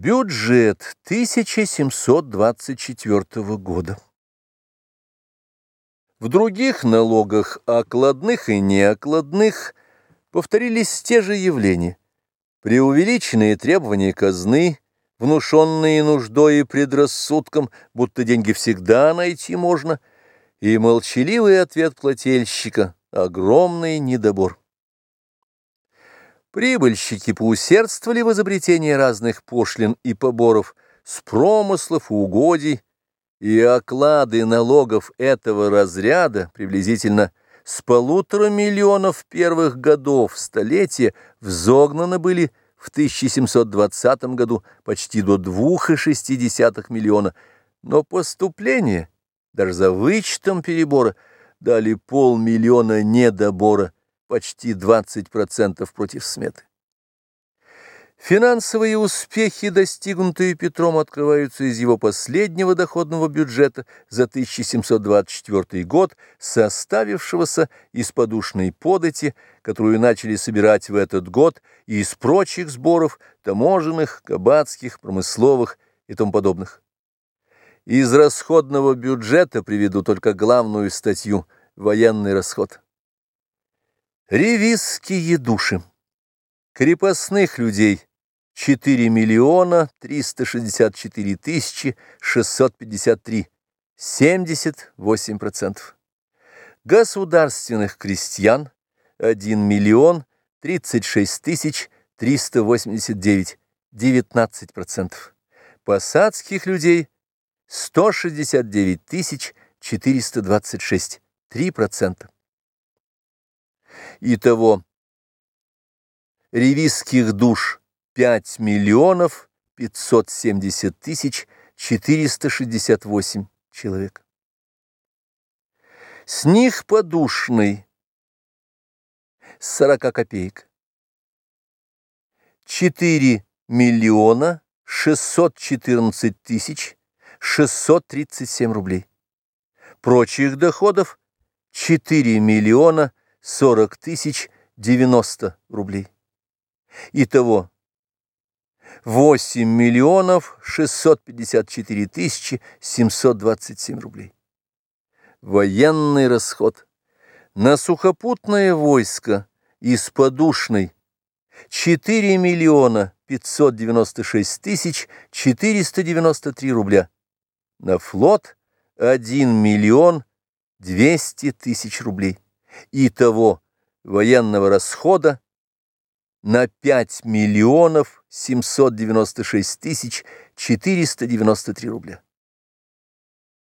Бюджет 1724 года. В других налогах, окладных и неокладных, повторились те же явления. Преувеличенные требования казны, внушенные нуждой и предрассудком, будто деньги всегда найти можно, и молчаливый ответ плательщика – огромный недобор. Прибыльщики поусердствовали в изобретении разных пошлин и поборов с промыслов и угодий, и оклады налогов этого разряда приблизительно с полутора миллионов первых годов столетия взогнаны были в 1720 году почти до 2,6 миллиона, но поступление, даже за вычетом перебора, дали полмиллиона недобора, почти 20% против сметы. Финансовые успехи, достигнутые Петром, открываются из его последнего доходного бюджета за 1724 год, составившегося из подушной подати, которую начали собирать в этот год, и из прочих сборов таможенных, кабацких, промысловых и тому подобных. Из расходного бюджета приведу только главную статью – военный расход. Ревизские души. Крепостных людей 4 миллиона 364 тысячи 653, 78%. Государственных крестьян 1 миллион 36 тысяч 389, 19%. Посадских людей 169 тысяч 426, 3%. Итого ревизских душ 5 миллионов 570 тысяч 468 человек. С них подушный 40 копеек. 4 миллиона 614 тысяч 637 рублей. Прочих доходов 4 миллиона 40 тысяч 90 рублей. Итого 8 миллионов 654 тысячи 727 рублей. Военный расход. На сухопутное войско из подушной 4 миллиона 596 тысяч 493 рубля. На флот 1 миллион 200 тысяч рублей. Итого военного расхода на 5 миллионов 796 тысяч 493 рубля.